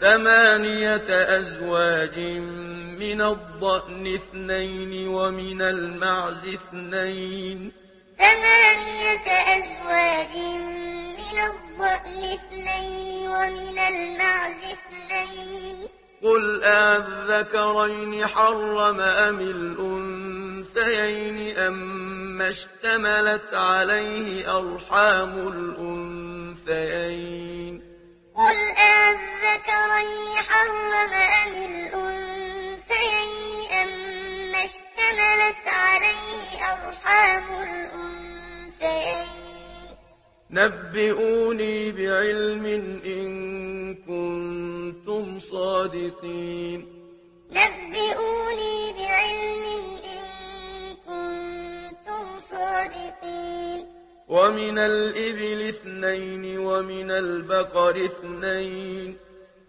ثمانية أزواج من الضأن اثنين ومن المعز اثنين. ثمانية أزواج من الضأن اثنين ومن المعز اثنين. قل أذكرين حرم أم الأنثيين أم اشتملت عليه أرحام الأنثيين. محرم أم الأنثيين أما اشتملت عليه أرحام الأنثيين؟ نبئوني بعلم إن كنتم صادقين. نبئوني بعلم إن كنتم صادقين. ومن الإبل اثنين ومن البقر اثنين.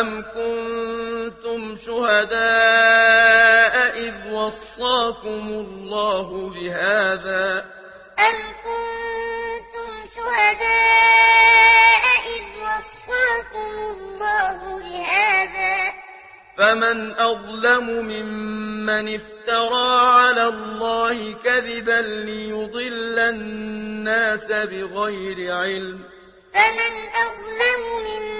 أم كنتم شهداء إذ وصاكم الله بهذا أم كنتم شهداء إذ وصاكم الله بهذا فمن أظلم ممن افترى على الله كذبا ليضل الناس بغير علم فمن أظلم ممن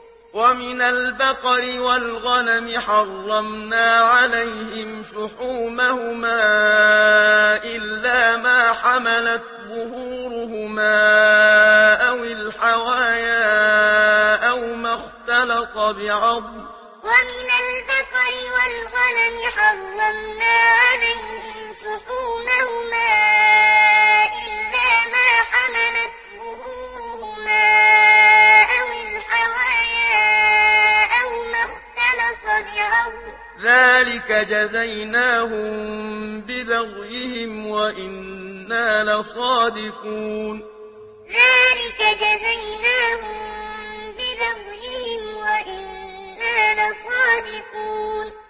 ومن البقر والغنم حرمنا عليهم شحومهما إلا ما حملت ظهورهما أو الحوايا أو ما اختلط بعض ومن البقر والغنم حرمنا عليهم ذلك جزيناهم ببغيهم وإنا لصادقون ذلك جزيناهم ببغيهم وإنا لصادقون